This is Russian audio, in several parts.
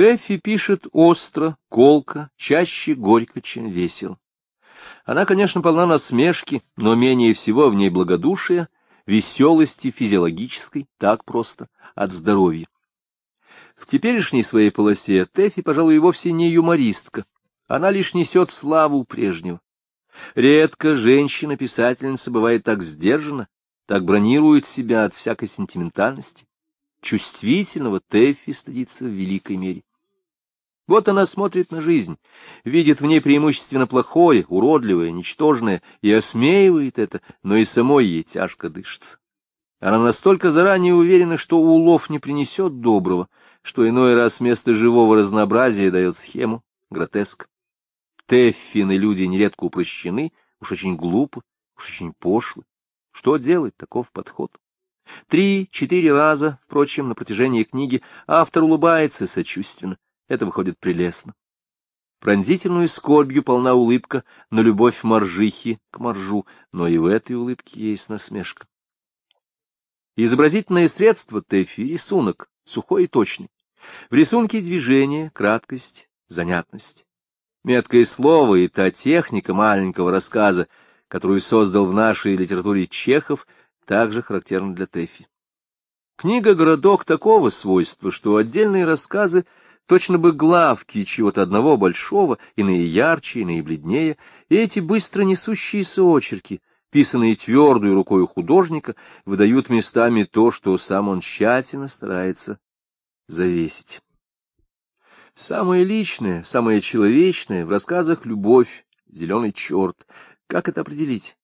Тэффи пишет остро, колко, чаще горько, чем весело. Она, конечно, полна насмешки, но менее всего в ней благодушия, веселости физиологической, так просто, от здоровья. В теперешней своей полосе Тэффи, пожалуй, вовсе не юмористка, она лишь несет славу прежнего. Редко женщина-писательница бывает так сдержана, так бронирует себя от всякой сентиментальности. Чувствительного Тэффи стыдится в великой мере. Вот она смотрит на жизнь, видит в ней преимущественно плохое, уродливое, ничтожное, и осмеивает это, но и самой ей тяжко дышится. Она настолько заранее уверена, что улов не принесет доброго, что иной раз вместо живого разнообразия дает схему, гротеск. Тэффины люди нередко упрощены, уж очень глупы, уж очень пошлы. Что делать, таков подход. Три-четыре раза, впрочем, на протяжении книги автор улыбается сочувственно. Это выходит прелестно. Пронзительную скорбью полна улыбка на любовь моржихи к моржу, но и в этой улыбке есть насмешка. Изобразительное средство Тэфи — рисунок, сухой и точный. В рисунке движение, краткость, занятность. Меткое слово и та техника маленького рассказа, которую создал в нашей литературе Чехов, также характерна для Тэфи. Книга «Городок» такого свойства, что отдельные рассказы точно бы главки чего-то одного большого, иные ярче, иные бледнее, и эти быстро несущиеся очерки, писанные твердой рукой художника, выдают местами то, что сам он тщательно старается завесить. Самое личное, самое человечное в рассказах — любовь, зеленый черт. Как это определить?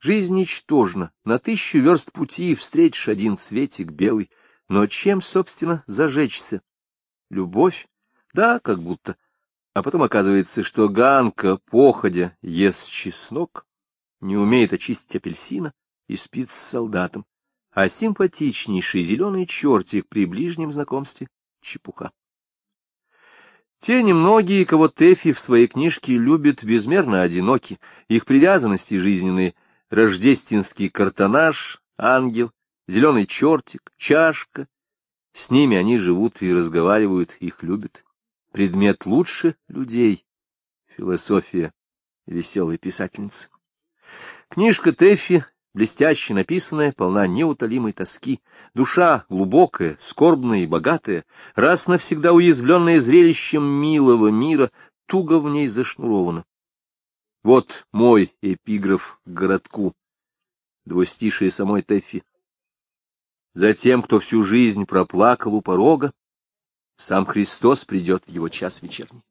Жизнь ничтожна, на тысячу верст пути встретишь один цветик белый, но чем, собственно, зажечься? Любовь? Да, как будто. А потом оказывается, что Ганка, походя, ест чеснок, не умеет очистить апельсина и спит с солдатом, а симпатичнейший зеленый чертик при ближнем знакомстве — чепуха. Те немногие, кого Тэфи в своей книжке любит, безмерно одиноки, их привязанности жизненные — рождественский картонаж, ангел, зеленый чертик, чашка. С ними они живут и разговаривают, их любят. Предмет лучше людей. Философия веселой писательницы. Книжка Тэффи, блестяще написанная, полна неутолимой тоски. Душа глубокая, скорбная и богатая, раз навсегда уязвленная зрелищем милого мира, туго в ней зашнурована. Вот мой эпиграф к городку, двустишие самой Тэффи. Затем, кто всю жизнь проплакал у порога, сам Христос придет в его час вечерний.